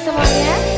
semuanya.